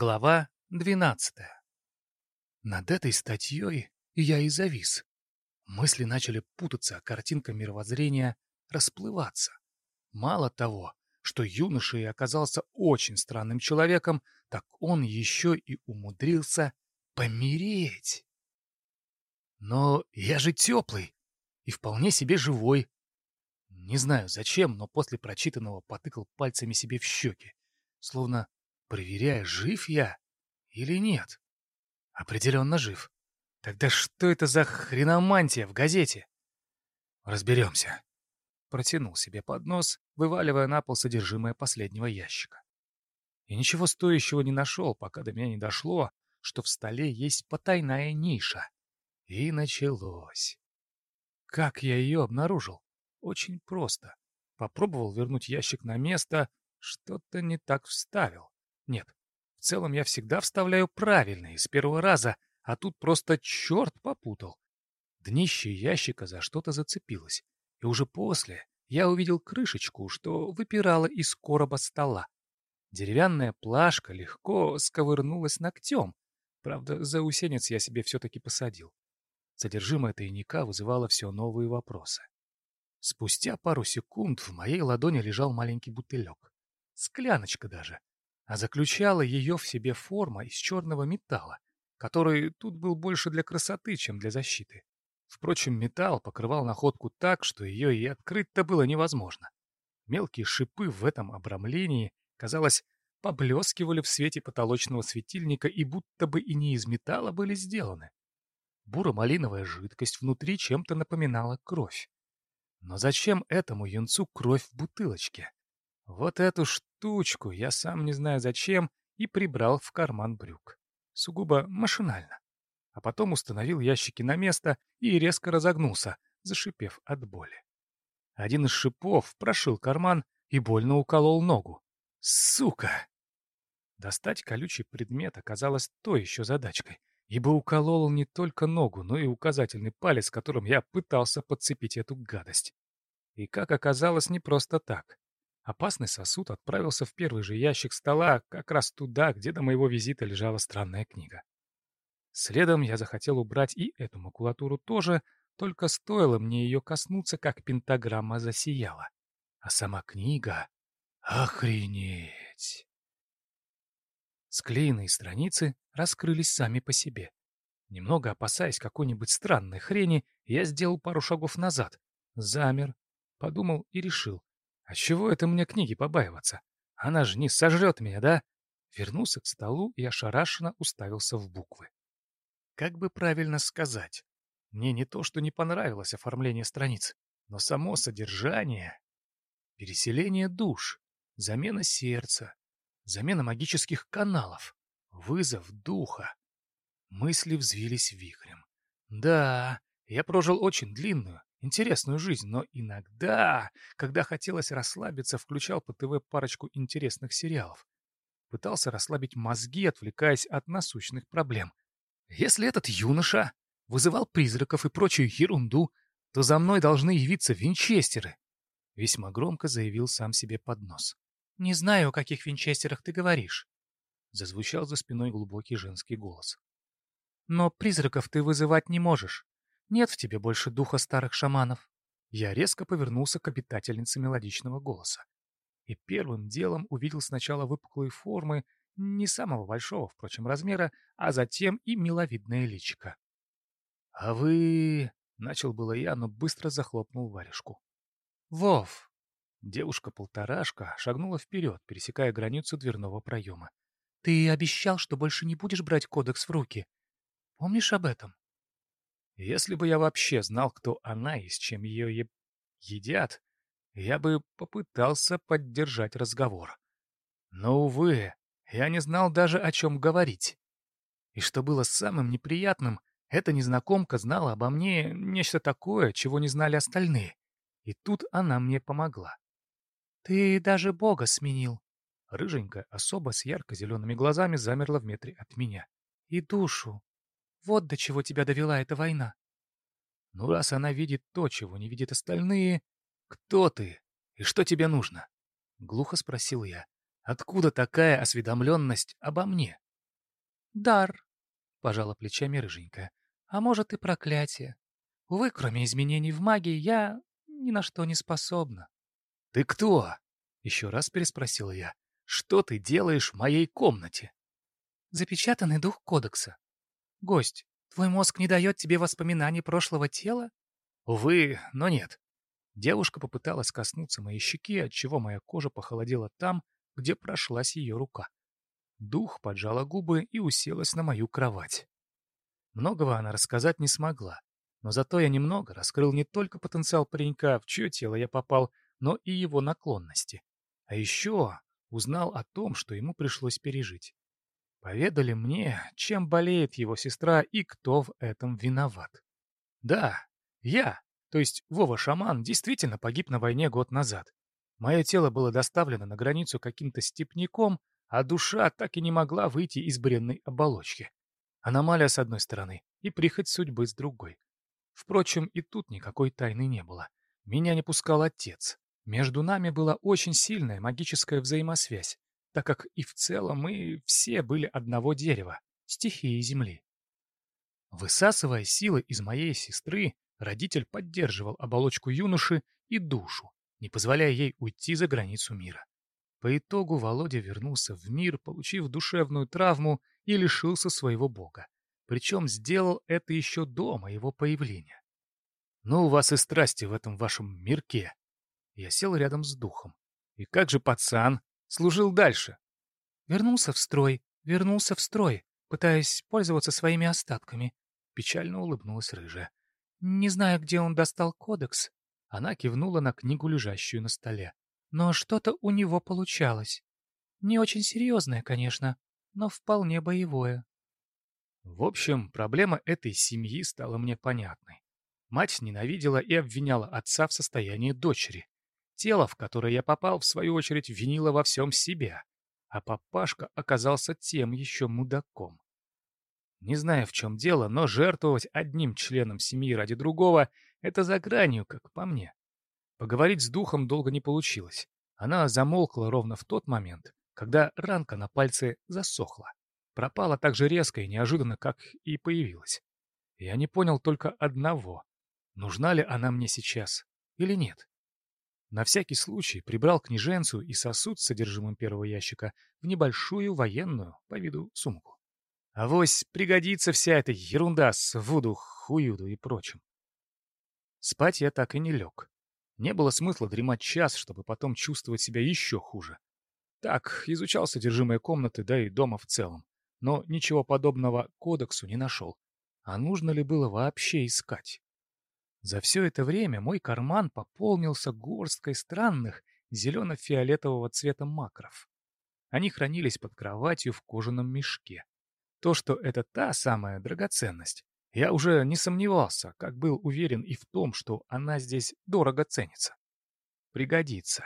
Глава 12. Над этой статьей я и завис. Мысли начали путаться, а картинка мировоззрения расплываться. Мало того, что юноша и оказался очень странным человеком, так он еще и умудрился помереть. Но я же теплый и вполне себе живой. Не знаю зачем, но после прочитанного потыкал пальцами себе в щеки, словно проверяя, жив я или нет. Определенно жив. Тогда что это за хреномантия в газете? Разберемся. Протянул себе под нос, вываливая на пол содержимое последнего ящика. И ничего стоящего не нашел, пока до меня не дошло, что в столе есть потайная ниша. И началось. Как я ее обнаружил? Очень просто. Попробовал вернуть ящик на место, что-то не так вставил. Нет, в целом я всегда вставляю правильно и с первого раза, а тут просто черт попутал. Днище ящика за что-то зацепилось, и уже после я увидел крышечку, что выпирала из короба стола. Деревянная плашка легко сковырнулась ногтем, правда, заусенец я себе все-таки посадил. Содержимое тайника вызывало все новые вопросы. Спустя пару секунд в моей ладони лежал маленький бутылек. Скляночка даже а заключала ее в себе форма из черного металла, который тут был больше для красоты, чем для защиты. Впрочем, металл покрывал находку так, что ее и открыть-то было невозможно. Мелкие шипы в этом обрамлении, казалось, поблескивали в свете потолочного светильника и будто бы и не из металла были сделаны. Буро-малиновая жидкость внутри чем-то напоминала кровь. Но зачем этому юнцу кровь в бутылочке? Вот эту штучку я сам не знаю зачем и прибрал в карман брюк. Сугубо машинально. А потом установил ящики на место и резко разогнулся, зашипев от боли. Один из шипов прошил карман и больно уколол ногу. Сука! Достать колючий предмет оказалось то еще задачкой, ибо уколол не только ногу, но и указательный палец, которым я пытался подцепить эту гадость. И, как оказалось, не просто так. Опасный сосуд отправился в первый же ящик стола, как раз туда, где до моего визита лежала странная книга. Следом я захотел убрать и эту макулатуру тоже, только стоило мне ее коснуться, как пентаграмма засияла. А сама книга... Охренеть! Склеенные страницы раскрылись сами по себе. Немного опасаясь какой-нибудь странной хрени, я сделал пару шагов назад, замер, подумал и решил, а чего это мне книги побаиваться? Она же не сожрет меня, да? Вернулся к столу и ошарашенно уставился в буквы. Как бы правильно сказать? Мне не то, что не понравилось оформление страниц, но само содержание. Переселение душ, замена сердца, замена магических каналов, вызов духа. Мысли взвились вихрем. Да, я прожил очень длинную, интересную жизнь, но иногда, когда хотелось расслабиться, включал по ТВ парочку интересных сериалов. Пытался расслабить мозги, отвлекаясь от насущных проблем. Если этот юноша вызывал призраков и прочую ерунду, то за мной должны явиться винчестеры. Весьма громко заявил сам себе под нос. «Не знаю, о каких винчестерах ты говоришь», — зазвучал за спиной глубокий женский голос. «Но призраков ты вызывать не можешь. Нет в тебе больше духа старых шаманов. Я резко повернулся к обитательнице мелодичного голоса. И первым делом увидел сначала выпуклые формы, не самого большого, впрочем, размера, а затем и миловидное личико. «А вы...» — начал было я, но быстро захлопнул варежку. «Вов!» Девушка-полторашка шагнула вперед, пересекая границу дверного проема. «Ты обещал, что больше не будешь брать кодекс в руки. Помнишь об этом?» Если бы я вообще знал, кто она и с чем ее е... едят, я бы попытался поддержать разговор. Но, увы, я не знал даже, о чем говорить. И что было самым неприятным, эта незнакомка знала обо мне нечто такое, чего не знали остальные. И тут она мне помогла. «Ты даже Бога сменил». Рыженькая особа с ярко-зелеными глазами замерла в метре от меня. «И душу. Вот до чего тебя довела эта война. Ну, раз она видит то, чего не видят остальные, кто ты и что тебе нужно? Глухо спросил я. Откуда такая осведомленность обо мне? Дар, пожала плечами рыженькая. А может и проклятие. Увы, кроме изменений в магии, я ни на что не способна. Ты кто? Еще раз переспросила я. Что ты делаешь в моей комнате? Запечатанный дух кодекса. Гость, твой мозг не дает тебе воспоминаний прошлого тела? Увы, но нет. Девушка попыталась коснуться моей щеки, отчего моя кожа похолодела там, где прошлась ее рука. Дух поджала губы и уселась на мою кровать. Многого она рассказать не смогла, но зато я немного раскрыл не только потенциал паренька, в чье тело я попал, но и его наклонности. А еще узнал о том, что ему пришлось пережить. Поведали мне, чем болеет его сестра и кто в этом виноват. Да, я, то есть Вова-шаман, действительно погиб на войне год назад. Мое тело было доставлено на границу каким-то степняком, а душа так и не могла выйти из бренной оболочки. Аномалия с одной стороны и прихоть судьбы с другой. Впрочем, и тут никакой тайны не было. Меня не пускал отец. Между нами была очень сильная магическая взаимосвязь, так как и в целом мы все были одного дерева, стихии Земли. Высасывая силы из моей сестры, родитель поддерживал оболочку юноши и душу, не позволяя ей уйти за границу мира. По итогу Володя вернулся в мир, получив душевную травму и лишился своего бога. Причем сделал это еще до моего появления. Ну, у вас и страсти в этом вашем мирке. Я сел рядом с духом. И как же пацан служил дальше? Вернулся в строй, вернулся в строй, пытаясь пользоваться своими остатками. Печально улыбнулась рыжая. Не знаю, где он достал кодекс. Она кивнула на книгу, лежащую на столе. Но что-то у него получалось. Не очень серьезное, конечно, но вполне боевое. В общем, проблема этой семьи стала мне понятной. Мать ненавидела и обвиняла отца в состоянии дочери. Тело, в которое я попал, в свою очередь, винило во всем себя. А папашка оказался тем еще мудаком. Не знаю, в чем дело, но жертвовать одним членом семьи ради другого — это за гранью, как по мне. Поговорить с духом долго не получилось. Она замолкла ровно в тот момент, когда ранка на пальце засохла. Пропала так же резко и неожиданно, как и появилась. Я не понял только одного. Нужна ли она мне сейчас или нет? На всякий случай прибрал княженцу и сосуд с содержимым первого ящика в небольшую военную, по виду, сумку. Авось пригодится вся эта ерунда с вуду, хуюду и прочим. Спать я так и не лег. Не было смысла дремать час, чтобы потом чувствовать себя еще хуже. Так, изучал содержимое комнаты, да и дома в целом. Но ничего подобного кодексу не нашел. А нужно ли было вообще искать? За все это время мой карман пополнился горсткой странных зелено-фиолетового цвета макров. Они хранились под кроватью в кожаном мешке. То, что это та самая драгоценность, я уже не сомневался, как был уверен и в том, что она здесь дорого ценится. Пригодится.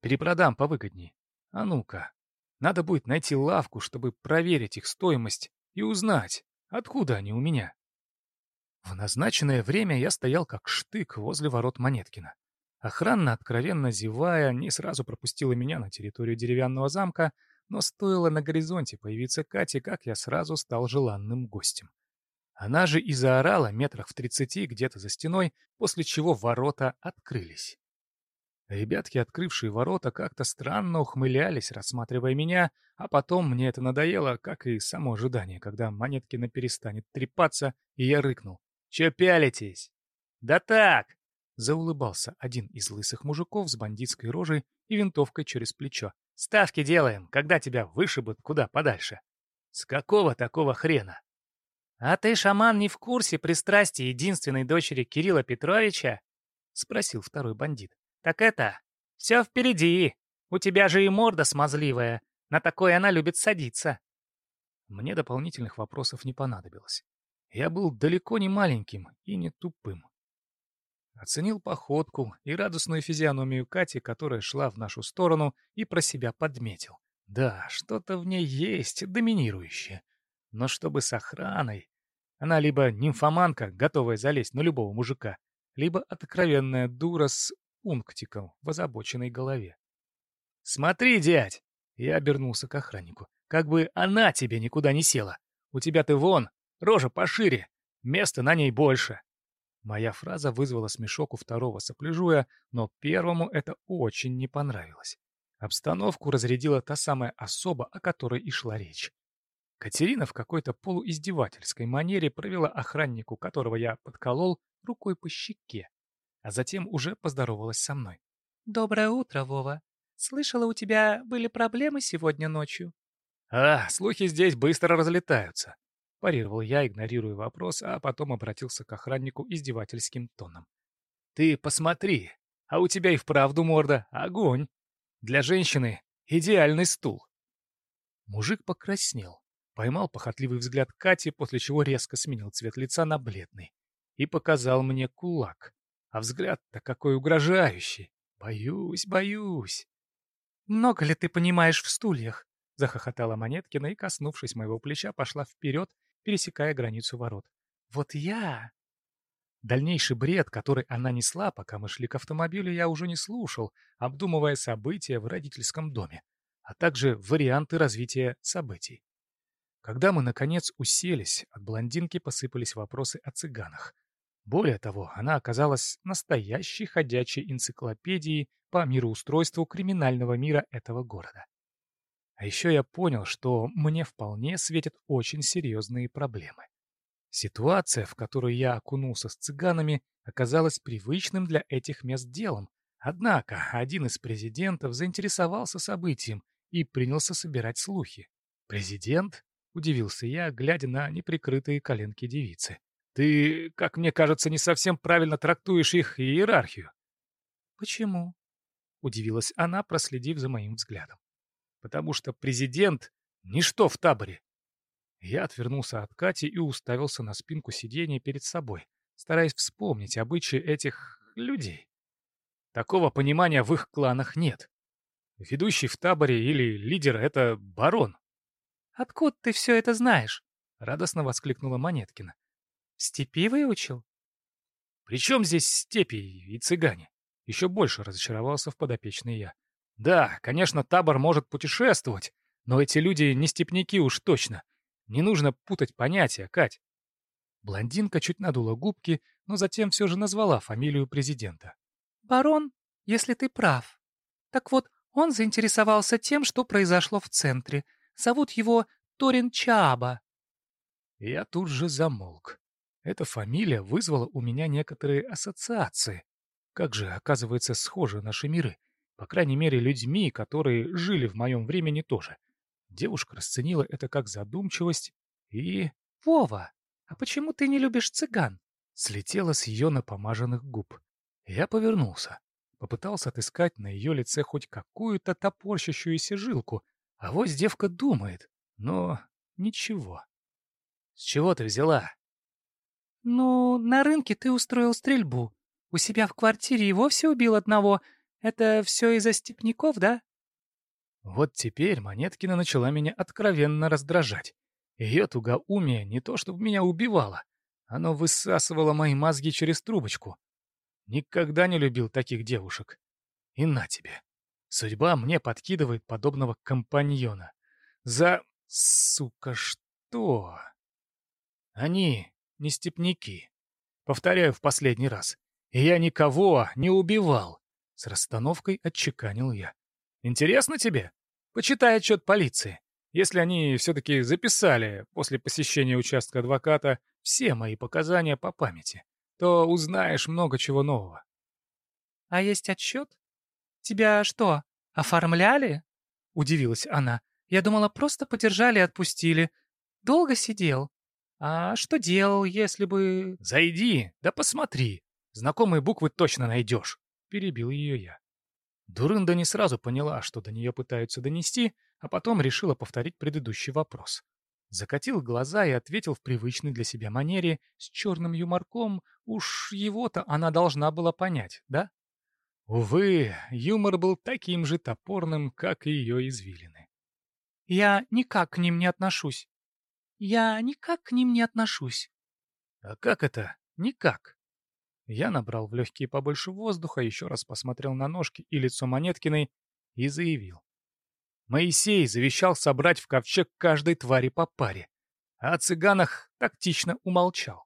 Перепродам повыгодней. А ну-ка, надо будет найти лавку, чтобы проверить их стоимость и узнать, откуда они у меня. В назначенное время я стоял как штык возле ворот Монеткина. Охранно, откровенно зевая, не сразу пропустила меня на территорию деревянного замка, но стоило на горизонте появиться Кате, как я сразу стал желанным гостем. Она же и заорала метрах в тридцати где-то за стеной, после чего ворота открылись. Ребятки, открывшие ворота, как-то странно ухмылялись, рассматривая меня, а потом мне это надоело, как и само ожидание, когда Монеткина перестанет трепаться, и я рыкнул. «Че пялитесь?» «Да так!» — заулыбался один из лысых мужиков с бандитской рожей и винтовкой через плечо. Ставки делаем, когда тебя вышибут куда подальше. С какого такого хрена? А ты, шаман, не в курсе пристрастия единственной дочери Кирилла Петровича? Спросил второй бандит. Так это, все впереди. У тебя же и морда смазливая. На такое она любит садиться. Мне дополнительных вопросов не понадобилось. Я был далеко не маленьким и не тупым. Оценил походку и радостную физиономию Кати, которая шла в нашу сторону, и про себя подметил. Да, что-то в ней есть доминирующее. Но чтобы с охраной... Она либо нимфоманка, готовая залезть на любого мужика, либо откровенная дура с пунктиком в озабоченной голове. «Смотри, дядь!» Я обернулся к охраннику. «Как бы она тебе никуда не села. У тебя ты вон, рожа пошире, места на ней больше. Моя фраза вызвала смешок у второго сопляжуя, но первому это очень не понравилось. Обстановку разрядила та самая особа, о которой и шла речь. Катерина в какой-то полуиздевательской манере провела охраннику, которого я подколол, рукой по щеке, а затем уже поздоровалась со мной. «Доброе утро, Вова. Слышала, у тебя были проблемы сегодня ночью?» «А, слухи здесь быстро разлетаются», — парировал я, игнорируя вопрос, а потом обратился к охраннику издевательским тоном. «Ты посмотри, а у тебя и вправду морда огонь. Для женщины идеальный стул». Мужик покраснел, поймал похотливый взгляд Кати, после чего резко сменил цвет лица на бледный и показал мне кулак. А взгляд-то какой угрожающий. Боюсь, боюсь. «Много ли ты понимаешь в стульях?» — захохотала Монеткина и, коснувшись моего плеча, пошла вперед, пересекая границу ворот. «Вот я...» Дальнейший бред, который она несла, пока мы шли к автомобилю, я уже не слушал, обдумывая события в родительском доме, а также варианты развития событий. Когда мы, наконец, уселись, от блондинки посыпались вопросы о цыганах. Более того, она оказалась настоящей ходячей энциклопедией по мироустройству криминального мира этого города. А еще я понял, что мне вполне светят очень серьезные проблемы. Ситуация, в которую я окунулся с цыганами, оказалась привычным для этих мест делом. Однако один из президентов заинтересовался событием и принялся собирать слухи. «Президент?» — удивился я, глядя на неприкрытые коленки девицы. «Ты, как мне кажется, не совсем правильно трактуешь их иерархию». «Почему?» — удивилась она, проследив за моим взглядом. «Потому что президент — ничто в таборе. Я отвернулся от Кати и уставился на спинку сиденья перед собой, стараясь вспомнить обычаи этих людей. Такого понимания в их кланах нет. Ведущий в таборе или лидер — это барон. «Откуда ты все это знаешь?» — радостно воскликнула Монеткина. «Степи выучил?» «При чем здесь степи и цыгане?» Еще больше разочаровался в подопечный я. «Да, конечно, табор может путешествовать, но эти люди не степняки уж точно. Не нужно путать понятия, Кать. Блондинка чуть надула губки, но затем все же назвала фамилию президента. «Барон, если ты прав. Так вот, он заинтересовался тем, что произошло в центре. Зовут его Торин Чааба». Я тут же замолк. Эта фамилия вызвала у меня некоторые ассоциации. Как же, оказывается, схожи наши миры. По крайней мере, людьми, которые жили в моем времени тоже. Девушка расценила это как задумчивость и... «Вова, а почему ты не любишь цыган?» Слетела с ее напомаженных губ. Я повернулся. Попытался отыскать на ее лице хоть какую-то топорщащуюся жилку. А вот девка думает. Но ничего. «С чего ты взяла?» «Ну, на рынке ты устроил стрельбу. У себя в квартире и вовсе убил одного. Это все из-за степняков, да?» Вот теперь Монеткина начала меня откровенно раздражать. Ее тугоумие не то чтобы меня убивало, оно высасывало мои мозги через трубочку. Никогда не любил таких девушек. И на тебе. Судьба мне подкидывает подобного компаньона. За... сука, что? Они не степняки. Повторяю в последний раз. Я никого не убивал. С расстановкой отчеканил я. Интересно тебе? Почитай отчет полиции. Если они все-таки записали после посещения участка адвоката все мои показания по памяти, то узнаешь много чего нового. — А есть отчет? Тебя что, оформляли? — удивилась она. — Я думала, просто подержали и отпустили. Долго сидел. А что делал, если бы... — Зайди, да посмотри. Знакомые буквы точно найдешь. Перебил ее я. Дурында не сразу поняла, что до нее пытаются донести, а потом решила повторить предыдущий вопрос. Закатил глаза и ответил в привычной для себя манере с черным юморком. Уж его-то она должна была понять, да? Увы, юмор был таким же топорным, как и ее извилины. «Я никак к ним не отношусь. Я никак к ним не отношусь». «А как это? Никак?» Я набрал в легкие побольше воздуха, еще раз посмотрел на ножки и лицо Монеткиной и заявил. Моисей завещал собрать в ковчег каждой твари по паре. а о цыганах тактично умолчал.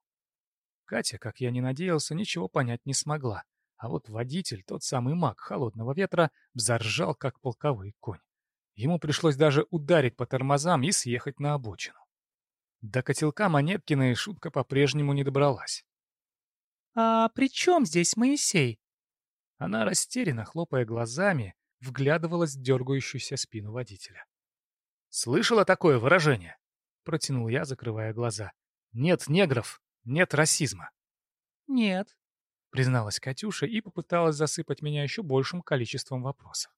Катя, как я не надеялся, ничего понять не смогла, а вот водитель, тот самый маг холодного ветра, взоржал, как полковый конь. Ему пришлось даже ударить по тормозам и съехать на обочину. До котелка Монеткина и шутка по-прежнему не добралась. «А при чем здесь Моисей?» Она, растерянно хлопая глазами, вглядывалась в дергающуюся спину водителя. «Слышала такое выражение?» — протянул я, закрывая глаза. «Нет негров, нет расизма». «Нет», — призналась Катюша и попыталась засыпать меня еще большим количеством вопросов.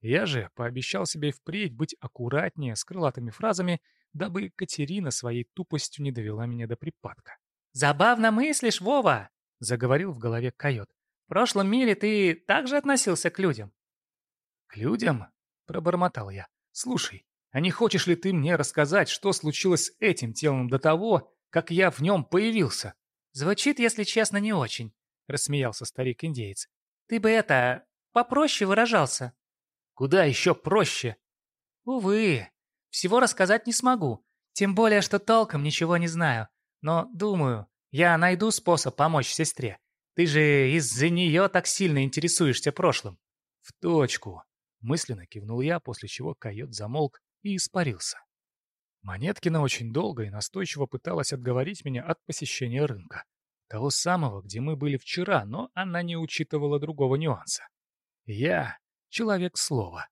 Я же пообещал себе впредь быть аккуратнее с крылатыми фразами, дабы Катерина своей тупостью не довела меня до припадка. «Забавно мыслишь, Вова!» — заговорил в голове койот. «В прошлом мире ты также относился к людям?» «К людям?» — пробормотал я. «Слушай, а не хочешь ли ты мне рассказать, что случилось с этим телом до того, как я в нем появился?» «Звучит, если честно, не очень», — рассмеялся старик-индеец. «Ты бы это... попроще выражался». «Куда еще проще?» «Увы, всего рассказать не смогу, тем более, что толком ничего не знаю. Но, думаю, я найду способ помочь сестре. Ты же из-за нее так сильно интересуешься прошлым». «В точку», — мысленно кивнул я, после чего койот замолк и испарился. Монеткина очень долго и настойчиво пыталась отговорить меня от посещения рынка. Того самого, где мы были вчера, но она не учитывала другого нюанса. Я — человек слова.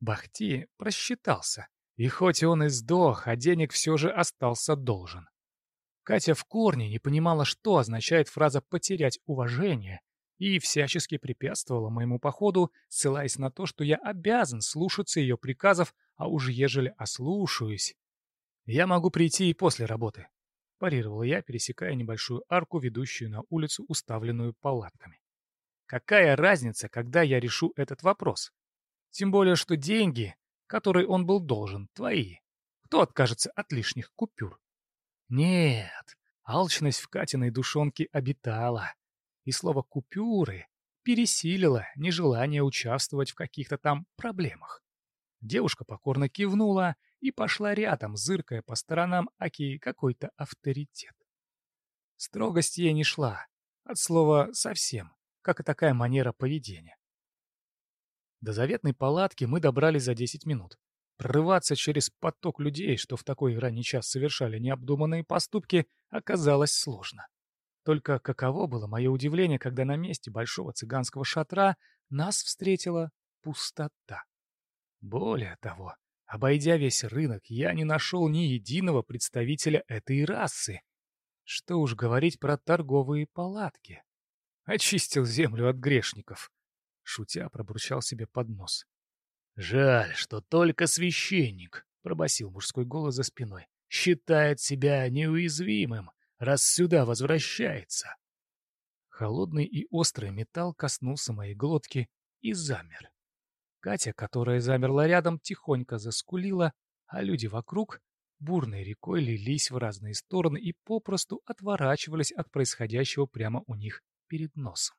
Бахти просчитался, и хоть он и сдох, а денег все же остался должен. Катя в корне не понимала, что означает фраза «потерять уважение», и всячески препятствовала моему походу, ссылаясь на то, что я обязан слушаться ее приказов, а уж ежели ослушаюсь... Я могу прийти и после работы, — парировал я, пересекая небольшую арку, ведущую на улицу, уставленную палатками. Какая разница, когда я решу этот вопрос? Тем более, что деньги, которые он был должен, твои. Кто откажется от лишних купюр? Нет, алчность в Катиной душонке обитала, и слово «купюры» пересилило нежелание участвовать в каких-то там проблемах. Девушка покорно кивнула и пошла рядом, зыркая по сторонам Аки какой-то авторитет. Строгость ей не шла, от слова «совсем», как и такая манера поведения. До заветной палатки мы добрались за 10 минут. Прорываться через поток людей, что в такой ранний час совершали необдуманные поступки, оказалось сложно. Только каково было мое удивление, когда на месте большого цыганского шатра нас встретила пустота. Более того, обойдя весь рынок, я не нашел ни единого представителя этой расы. Что уж говорить про торговые палатки. Очистил землю от грешников. Шутя пробурчал себе под нос. «Жаль, что только священник», — пробасил мужской голос за спиной, — «считает себя неуязвимым, раз сюда возвращается». Холодный и острый металл коснулся моей глотки и замер. Катя, которая замерла рядом, тихонько заскулила, а люди вокруг бурной рекой лились в разные стороны и попросту отворачивались от происходящего прямо у них перед носом.